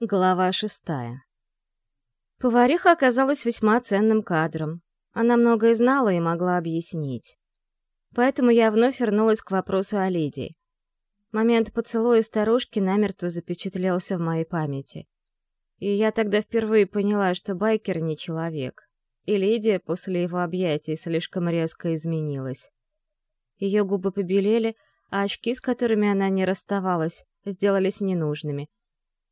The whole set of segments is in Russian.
Глава шестая. Повариха оказалась весьма ценным кадром. Она многое знала и могла объяснить. Поэтому я вновь вернулась к вопросу о Лидии. Момент поцелуя старушки намертво запечатлелся в моей памяти. И я тогда впервые поняла, что байкер не человек. И Лидия после его объятий слишком резко изменилась. Ее губы побелели, а очки, с которыми она не расставалась, сделались ненужными —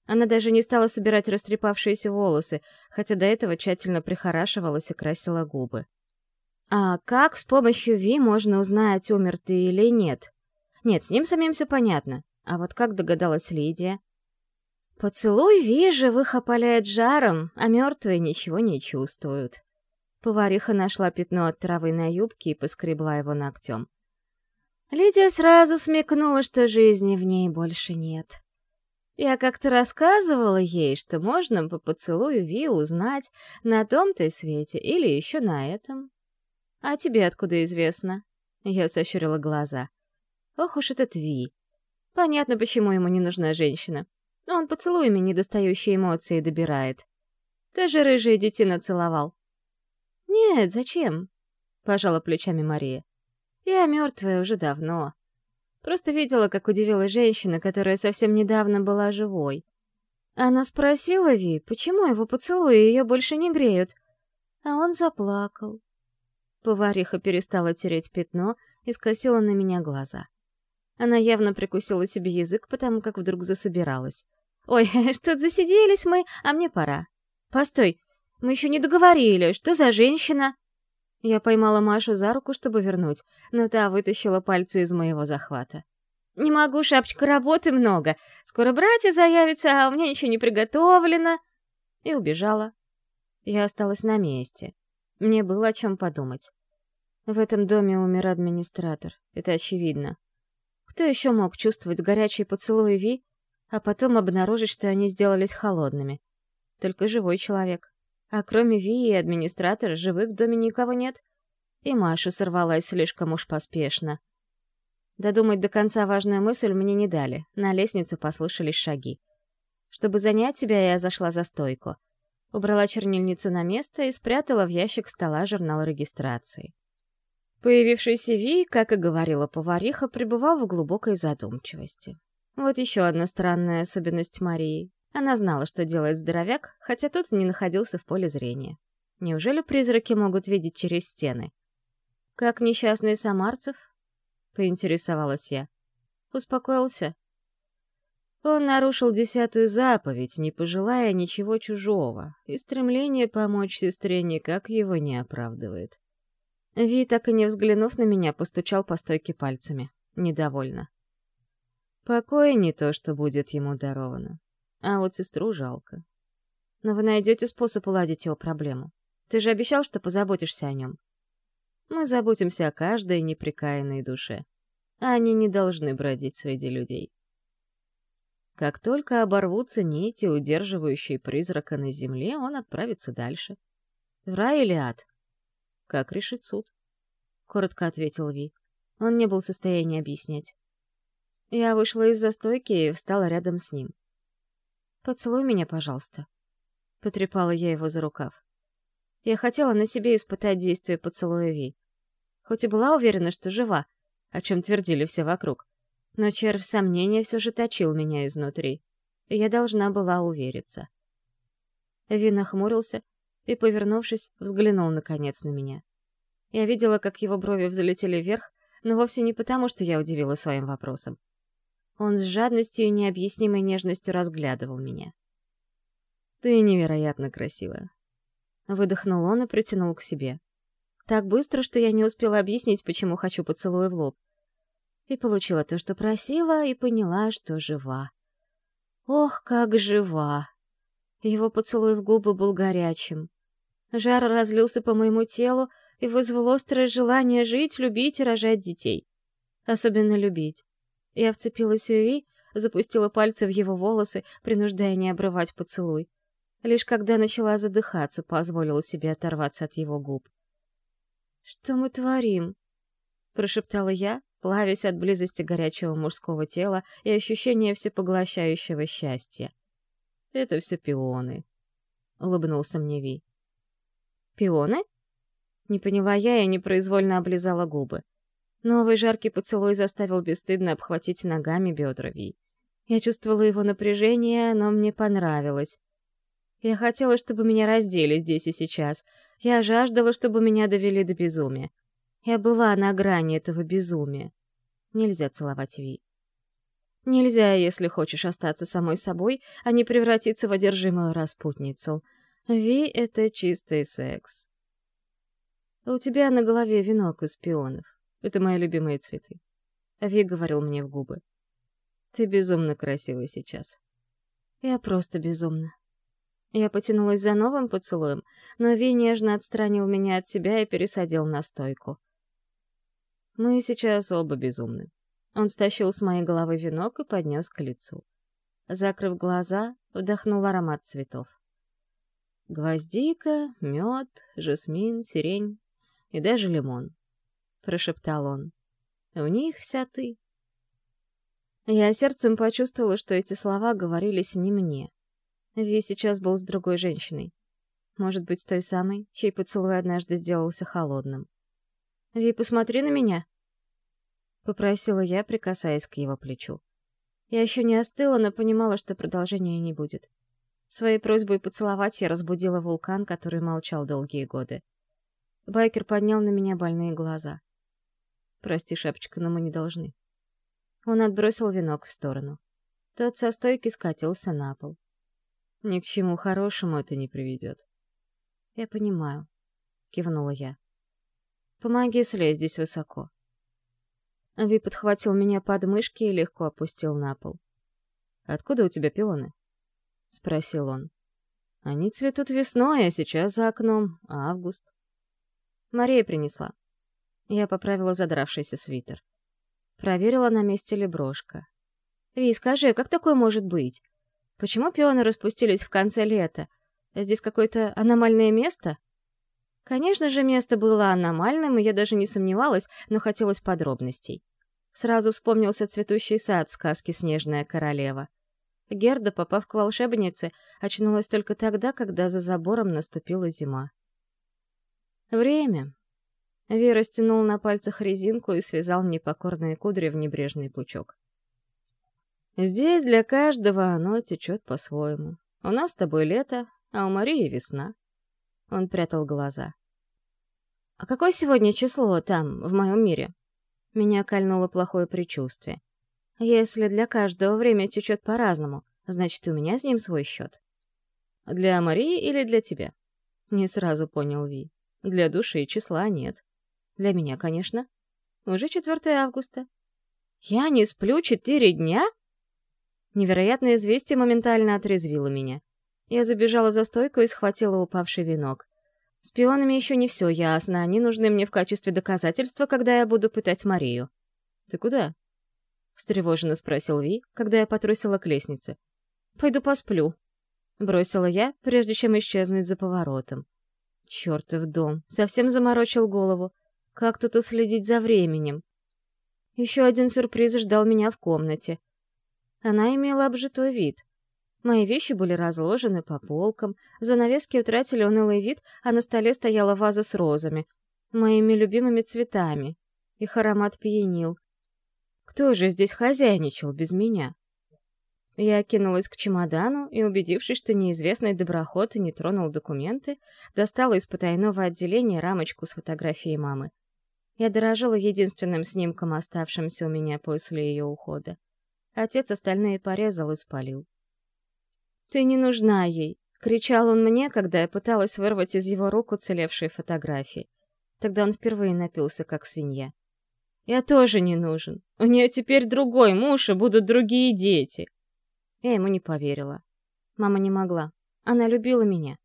она даже не стала собирать растрепавшиеся волосы, хотя до этого тщательно прихорашивалась и красила губы. А как с помощью Ви можно узнать, умер ты или нет? Нет, с ним самим все понятно. А вот как догадалась Лидия? Поцелуй Ви живых опаляет жаром, а мертвые ничего не чувствуют. Повариха нашла пятно от травы на юбке и поскребла его ногтем. Лидия сразу смекнула, что жизни в ней больше нет. Я как-то рассказывала ей, что можно по поцелую Ви узнать на том-то свете или еще на этом. А тебе откуда известно? Я сощурила глаза. Ох уж этот Ви. Понятно, почему ему не нужна женщина. Он поцелуями недостающие эмоции добирает. Ты же рыжие детина целовал. Нет, зачем? Пожала плечами Мария. Я мертвая уже давно. Просто видела, как удивилась женщина, которая совсем недавно была живой. Она спросила Ви, почему его поцелуи ее больше не греют, а он заплакал. Повариха перестала тереть пятно и скосила на меня глаза. Она явно прикусила себе язык, потому как вдруг засобиралась. «Ой, что-то засиделись мы, а мне пора. Постой, мы еще не договорили, что за женщина?» Я поймала Машу за руку, чтобы вернуть, но та вытащила пальцы из моего захвата. «Не могу, шапочка, работы много. Скоро братья заявятся, а у меня еще не приготовлено». И убежала. Я осталась на месте. Мне было о чем подумать. В этом доме умер администратор, это очевидно. Кто еще мог чувствовать горячие поцелуи Ви, а потом обнаружить, что они сделались холодными? Только живой человек. А кроме Ви и администратора живых в доме никого нет. И Маша сорвалась слишком уж поспешно. Додумать до конца важную мысль мне не дали. На лестнице послышались шаги. Чтобы занять себя, я зашла за стойку. Убрала чернильницу на место и спрятала в ящик стола журнал регистрации. Появившийся Ви, как и говорила повариха, пребывал в глубокой задумчивости. Вот еще одна странная особенность Марии. Она знала, что делает здоровяк, хотя тот не находился в поле зрения. Неужели призраки могут видеть через стены? Как несчастный Самарцев? Поинтересовалась я. Успокоился? Он нарушил десятую заповедь, не пожелая ничего чужого, и стремление помочь сестре никак его не оправдывает. Ви, так и не взглянув на меня, постучал по стойке пальцами. Недовольно. Покой не то, что будет ему даровано. А вот сестру жалко. Но вы найдете способ уладить его проблему. Ты же обещал, что позаботишься о нем. Мы заботимся о каждой неприкаянной душе. А они не должны бродить среди людей. Как только оборвутся нити, удерживающие призрака на земле, он отправится дальше. В рай или ад? Как решит суд? Коротко ответил Ви. Он не был в состоянии объяснять. Я вышла из застойки и встала рядом с ним. «Поцелуй меня, пожалуйста», — потрепала я его за рукав. Я хотела на себе испытать действие поцелуя Ви. Хоть и была уверена, что жива, о чем твердили все вокруг, но червь сомнения все же точил меня изнутри, и я должна была увериться. Ви нахмурился и, повернувшись, взглянул наконец на меня. Я видела, как его брови взлетели вверх, но вовсе не потому, что я удивила своим вопросом. Он с жадностью и необъяснимой нежностью разглядывал меня. «Ты невероятно красивая». Выдохнул он и притянул к себе. Так быстро, что я не успела объяснить, почему хочу поцелуя в лоб. И получила то, что просила, и поняла, что жива. Ох, как жива! Его поцелуй в губы был горячим. Жар разлился по моему телу и вызвал острое желание жить, любить и рожать детей. Особенно любить. Я вцепилась в Ви, запустила пальцы в его волосы, принуждая не обрывать поцелуй. Лишь когда начала задыхаться, позволила себе оторваться от его губ. «Что мы творим?» — прошептала я, плавясь от близости горячего мужского тела и ощущения всепоглощающего счастья. Это все пионы», — улыбнулся мне Ви. «Пионы?» Не поняла я и непроизвольно облизала губы. Новый жаркий поцелуй заставил бесстыдно обхватить ногами бедра Ви. Я чувствовала его напряжение, но мне понравилось. Я хотела, чтобы меня раздели здесь и сейчас. Я жаждала, чтобы меня довели до безумия. Я была на грани этого безумия. Нельзя целовать Ви. Нельзя, если хочешь остаться самой собой, а не превратиться в одержимую распутницу. Ви — это чистый секс. У тебя на голове венок из пионов. Это мои любимые цветы. Ви говорил мне в губы. Ты безумно красивый сейчас. Я просто безумна. Я потянулась за новым поцелуем, но Ви нежно отстранил меня от себя и пересадил на стойку. Мы сейчас оба безумны. Он стащил с моей головы венок и поднес к лицу. Закрыв глаза, вдохнул аромат цветов. Гвоздика, мед, жасмин, сирень и даже лимон, — прошептал он. В них вся ты. Я сердцем почувствовала, что эти слова говорились не мне. Ви сейчас был с другой женщиной. Может быть, той самой, чей поцелуй однажды сделался холодным. «Ви, посмотри на меня!» — попросила я, прикасаясь к его плечу. Я еще не остыла, но понимала, что продолжения не будет. Своей просьбой поцеловать я разбудила вулкан, который молчал долгие годы. Байкер поднял на меня больные глаза. «Прости, шапочка, но мы не должны». Он отбросил венок в сторону. Тот со стойки скатился на пол. «Ни к чему хорошему это не приведет». «Я понимаю», — кивнула я. «Помоги слезть здесь высоко». Ви подхватил меня под мышки и легко опустил на пол. «Откуда у тебя пионы?» — спросил он. «Они цветут весной, а сейчас за окном август». Мария принесла. Я поправила задравшийся свитер. Проверила, на месте ли брошка. «Ви, скажи, как такое может быть? Почему пионы распустились в конце лета? Здесь какое-то аномальное место?» Конечно же, место было аномальным, и я даже не сомневалась, но хотелось подробностей. Сразу вспомнился цветущий сад сказки «Снежная королева». Герда, попав к волшебнице, очнулась только тогда, когда за забором наступила зима. Время. Вера стянул на пальцах резинку и связал непокорные кудри в небрежный пучок. Здесь для каждого оно течет по-своему. У нас с тобой лето, а у Марии весна. Он прятал глаза. «А какое сегодня число там, в моем мире?» Меня кольнуло плохое предчувствие. «Если для каждого время течет по-разному, значит, у меня с ним свой счет». «Для Марии или для тебя?» Не сразу понял Ви. «Для души числа нет. Для меня, конечно. Уже 4 августа». «Я не сплю четыре дня?» Невероятное известие моментально отрезвило меня. Я забежала за стойку и схватила упавший венок. С пионами еще не все ясно, они нужны мне в качестве доказательства, когда я буду пытать Марию. «Ты куда?» — встревоженно спросил Ви, когда я потрусила к лестнице. «Пойду посплю», — бросила я, прежде чем исчезнуть за поворотом. Чертов дом, совсем заморочил голову. Как тут уследить за временем? Еще один сюрприз ждал меня в комнате. Она имела обжитой вид — Мои вещи были разложены по полкам, занавески утратили унылый вид, а на столе стояла ваза с розами, моими любимыми цветами. Их аромат пьянил. Кто же здесь хозяйничал без меня? Я кинулась к чемодану и, убедившись, что неизвестный доброход не тронул документы, достала из потайного отделения рамочку с фотографией мамы. Я дорожила единственным снимком, оставшимся у меня после ее ухода. Отец остальные порезал и спалил. «Ты не нужна ей!» — кричал он мне, когда я пыталась вырвать из его рук уцелевшие фотографии. Тогда он впервые напился, как свинья. «Я тоже не нужен. У нее теперь другой муж, и будут другие дети!» Я ему не поверила. Мама не могла. Она любила меня.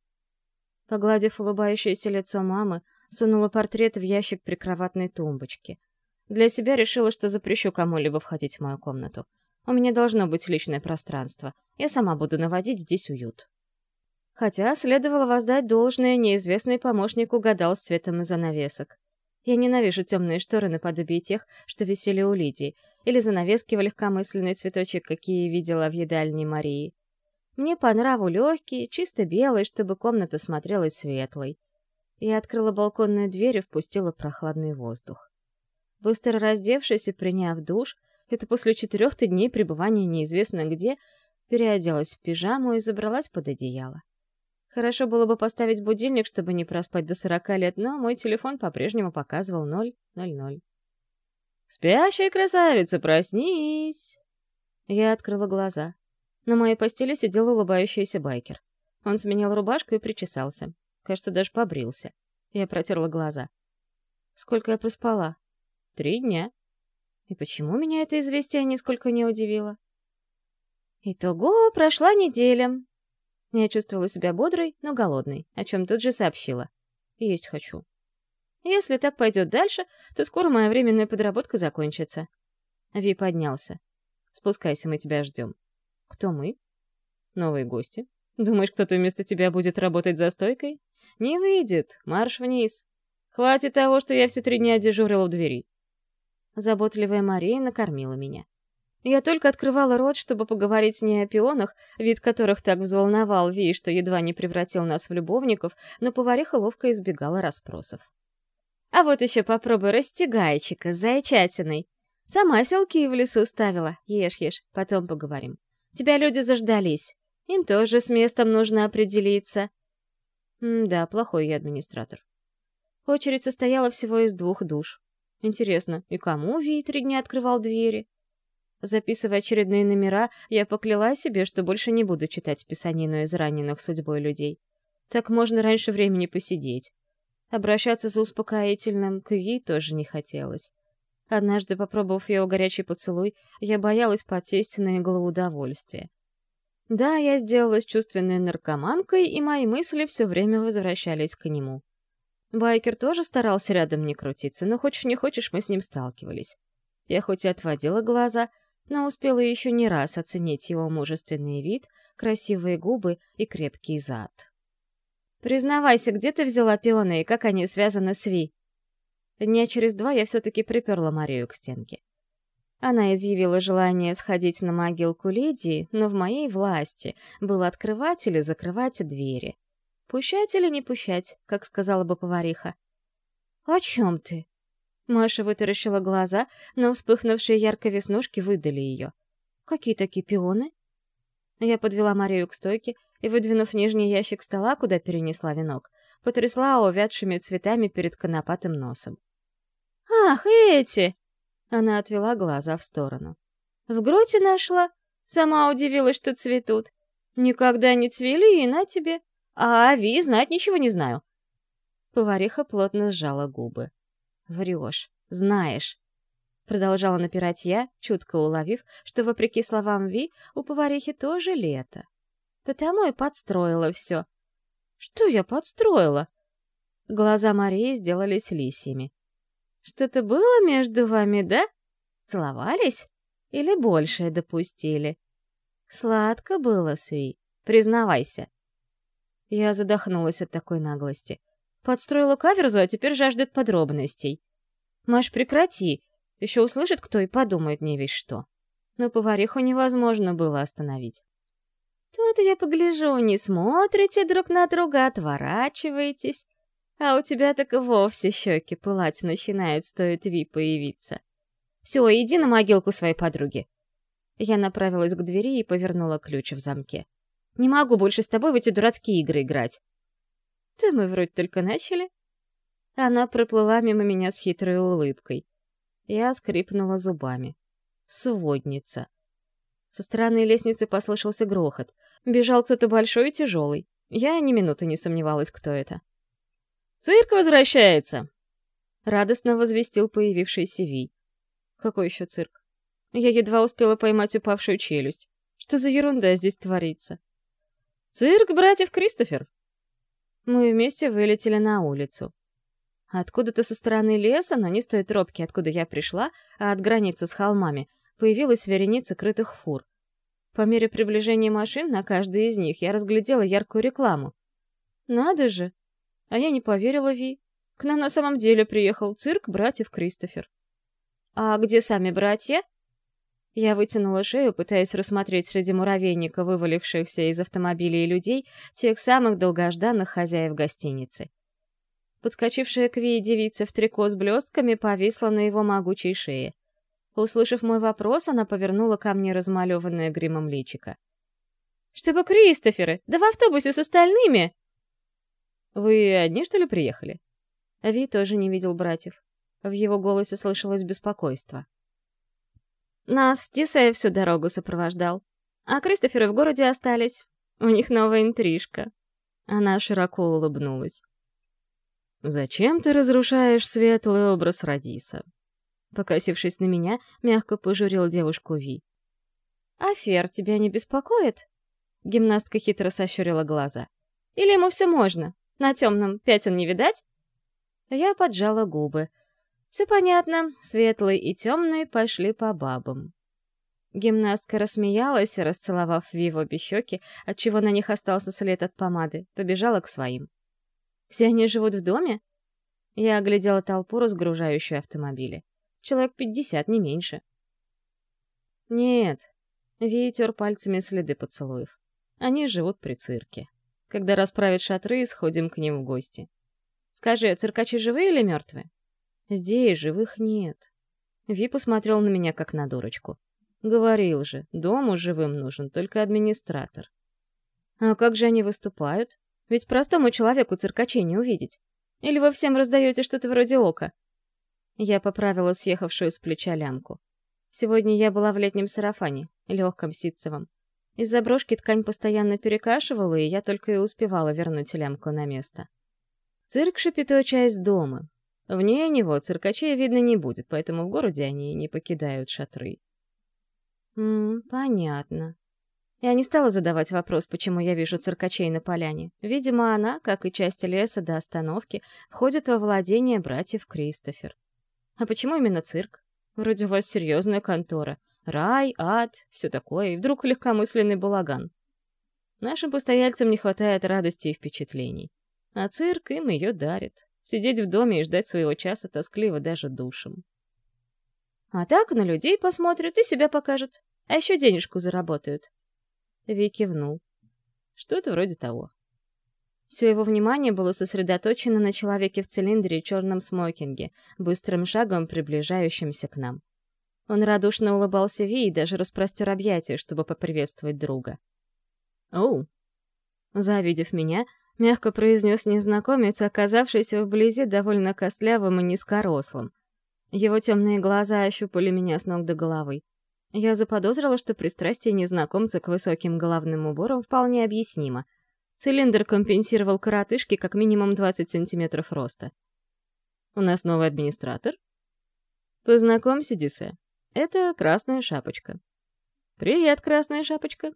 Погладив улыбающееся лицо мамы, сунула портрет в ящик прикроватной тумбочки. Для себя решила, что запрещу кому-либо входить в мою комнату. У меня должно быть личное пространство. Я сама буду наводить здесь уют. Хотя следовало воздать должное, неизвестный помощник угадал с цветом занавесок. Я ненавижу темные шторы наподобие тех, что висели у Лидии, или занавески в легкомысленный цветочек, какие видела в едальне Марии. Мне по нраву легкий, чисто белый, чтобы комната смотрелась светлой. Я открыла балконную дверь и впустила прохладный воздух. Быстро раздевшись и приняв душ, это после четырех дней пребывания неизвестно где, переоделась в пижаму и забралась под одеяло. Хорошо было бы поставить будильник, чтобы не проспать до сорока лет, но мой телефон по-прежнему показывал ноль ноль ноль. «Спящая красавица, проснись!» Я открыла глаза. На моей постели сидел улыбающийся байкер. Он сменил рубашку и причесался. Кажется, даже побрился. Я протерла глаза. Сколько я проспала? Три дня. И почему меня это известие нисколько не удивило? Итого, прошла неделя. Я чувствовала себя бодрой, но голодной, о чем тут же сообщила. Есть хочу. Если так пойдет дальше, то скоро моя временная подработка закончится. Ви поднялся. Спускайся, мы тебя ждем. Кто мы? Новые гости. Думаешь, кто-то вместо тебя будет работать за стойкой? Не выйдет. Марш вниз. Хватит того, что я все три дня дежурила у двери. Заботливая Мария накормила меня. Я только открывала рот, чтобы поговорить с ней о пионах, вид которых так взволновал Ви, что едва не превратил нас в любовников, но повариха ловко избегала расспросов. «А вот еще попробуй растягайчика с зайчатиной. Сама селки в лесу ставила. Ешь, ешь, потом поговорим. Тебя люди заждались. Им тоже с местом нужно определиться». Да, плохой я администратор. Очередь состояла всего из двух душ. Интересно, и кому Ви три дня открывал двери? Записывая очередные номера, я покляла себе, что больше не буду читать писанину из раненых судьбой людей. Так можно раньше времени посидеть. Обращаться за успокоительным к Ви тоже не хотелось. Однажды, попробовав его горячий поцелуй, я боялась подсесть на иглу удовольствия. Да, я сделалась чувственной наркоманкой, и мои мысли все время возвращались к нему. Байкер тоже старался рядом не крутиться, но хочешь не хочешь, мы с ним сталкивались. Я хоть и отводила глаза, но успела еще не раз оценить его мужественный вид, красивые губы и крепкий зад. «Признавайся, где ты взяла пионы и как они связаны с Ви?» Дня через два я все-таки приперла Марию к стенке. Она изъявила желание сходить на могилку Лидии, но в моей власти было открывать или закрывать двери. Пущать или не пущать, как сказала бы повариха. «О чем ты?» Маша вытаращила глаза, но вспыхнувшие ярко веснушки выдали ее. «Какие такие пионы?» Я подвела Марию к стойке и, выдвинув нижний ящик стола, куда перенесла венок, потрясла увядшими цветами перед конопатым носом. «Ах, эти!» Она отвела глаза в сторону. «В гроте нашла? Сама удивилась, что цветут. Никогда не цвели, и на тебе. А Ви знать ничего не знаю. Повариха плотно сжала губы. Врешь, знаешь. Продолжала напирать я, чутко уловив, что, вопреки словам Ви, у поварихи тоже лето. Потому и подстроила все. Что я подстроила? Глаза Марии сделались лисьями. Что-то было между вами, да? Целовались? Или большее допустили? Сладко было, Сви, признавайся. Я задохнулась от такой наглости. Подстроила каверзу, а теперь жаждет подробностей. Маш, прекрати. Еще услышит кто и подумает не весь что. Но повариху невозможно было остановить. Тут я погляжу, не смотрите друг на друга, отворачиваетесь. А у тебя так и вовсе щеки пылать начинают, стоит Ви появиться. Все, иди на могилку своей подруги. Я направилась к двери и повернула ключ в замке. Не могу больше с тобой в эти дурацкие игры играть. Да мы вроде только начали. Она проплыла мимо меня с хитрой улыбкой. Я скрипнула зубами. Сводница. Со стороны лестницы послышался грохот. Бежал кто-то большой и тяжелый. Я ни минуты не сомневалась, кто это. «Цирк возвращается!» Радостно возвестил появившийся Ви. «Какой еще цирк?» Я едва успела поймать упавшую челюсть. Что за ерунда здесь творится? «Цирк братьев Кристофер!» Мы вместе вылетели на улицу. Откуда-то со стороны леса, но не с той тропки, откуда я пришла, а от границы с холмами, появилась вереница крытых фур. По мере приближения машин на каждой из них я разглядела яркую рекламу. Надо же! А я не поверила Ви. К нам на самом деле приехал цирк братьев Кристофер. «А где сами братья?» Я вытянула шею, пытаясь рассмотреть среди муравейника, вывалившихся из автомобилей людей, тех самых долгожданных хозяев гостиницы. Подскочившая к Ви девица в трико с блестками повисла на его могучей шее. Услышав мой вопрос, она повернула ко мне размалеванное гримом личико. «Чтобы Кристоферы! Да в автобусе с остальными!» «Вы одни, что ли, приехали?» Ви тоже не видел братьев. В его голосе слышалось беспокойство. Нас Дисей всю дорогу сопровождал. А Кристоферы в городе остались. У них новая интрижка. Она широко улыбнулась. «Зачем ты разрушаешь светлый образ Радиса?» Покосившись на меня, мягко пожурил девушку Ви. «Афер тебя не беспокоит?» Гимнастка хитро сощурила глаза. «Или ему все можно? На темном пятен не видать?» Я поджала губы. Все понятно, светлый и темный пошли по бабам. Гимнастка рассмеялась, расцеловав Ви в обе щеки, отчего на них остался след от помады, побежала к своим. «Все они живут в доме?» Я оглядела толпу, разгружающую автомобили. Человек пятьдесят, не меньше. «Нет», — Ви тер пальцами следы поцелуев. «Они живут при цирке. Когда расправят шатры, сходим к ним в гости. Скажи, циркачи живые или мертвые?» Здесь живых нет. Ви посмотрел на меня как на дурочку. Говорил же, дому живым нужен только администратор. А как же они выступают? Ведь простому человеку циркачей не увидеть. Или вы всем раздаете что-то вроде ока? Я поправила съехавшую с плеча лямку. Сегодня я была в летнем сарафане, легком ситцевом. Из-за брошки ткань постоянно перекашивала, и я только и успевала вернуть лямку на место. Цирк Шапито — часть дома, Вне него циркачей видно не будет, поэтому в городе они не покидают шатры. «Ммм, понятно». Я не стала задавать вопрос, почему я вижу циркачей на поляне. Видимо, она, как и часть леса до остановки, входит во владение братьев Кристофер. А почему именно цирк? Вроде у вас серьезная контора. Рай, ад, все такое, и вдруг легкомысленный балаган. Нашим постояльцам не хватает радости и впечатлений. А цирк им ее дарит. Сидеть в доме и ждать своего часа тоскливо даже душем. А так на людей посмотрят и себя покажут. А еще денежку заработают. Ви кивнул. Что-то вроде того. Все его внимание было сосредоточено на человеке в цилиндре и черном смокинге, быстрым шагом приближающемся к нам. Он радушно улыбался Ви и даже распростер объятия, чтобы поприветствовать друга. «Оу!» Завидев меня, мягко произнес незнакомец, оказавшийся вблизи довольно костлявым и низкорослым. Его темные глаза ощупали меня с ног до головы. Я заподозрила, что пристрастие незнакомца к высоким головным уборам вполне объяснимо. Цилиндр компенсировал коротышки как минимум 20 сантиметров роста. «У нас новый администратор?» «Познакомься, Дисе. Это Красная Шапочка». «Привет, Красная Шапочка»,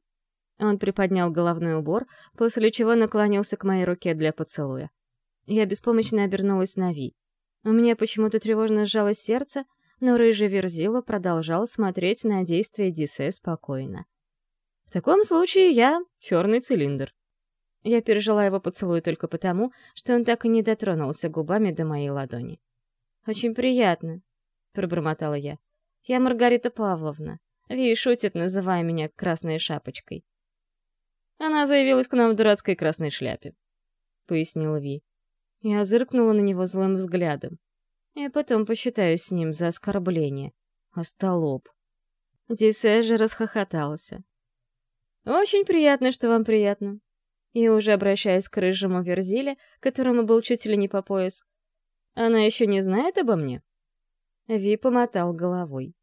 он приподнял головной убор, после чего наклонился к моей руке для поцелуя. Я беспомощно обернулась на Ви. У меня почему-то тревожно сжалось сердце, но рыжий Верзила продолжал смотреть на действия Дисе спокойно. «В таком случае я — черный цилиндр». Я пережила его поцелуй только потому, что он так и не дотронулся губами до моей ладони. «Очень приятно», — пробормотала я. «Я Маргарита Павловна. Ви шутит, называя меня «красной шапочкой». Она заявилась к нам в дурацкой красной шляпе», — пояснила Ви. Я зыркнула на него злым взглядом. И потом посчитаюсь с ним за оскорбление. Остолоп. Дисе же расхохотался. «Очень приятно, что вам приятно». И уже обращаясь к рыжему Верзиле, которому был чуть ли не по пояс. «Она еще не знает обо мне?» Ви помотал головой.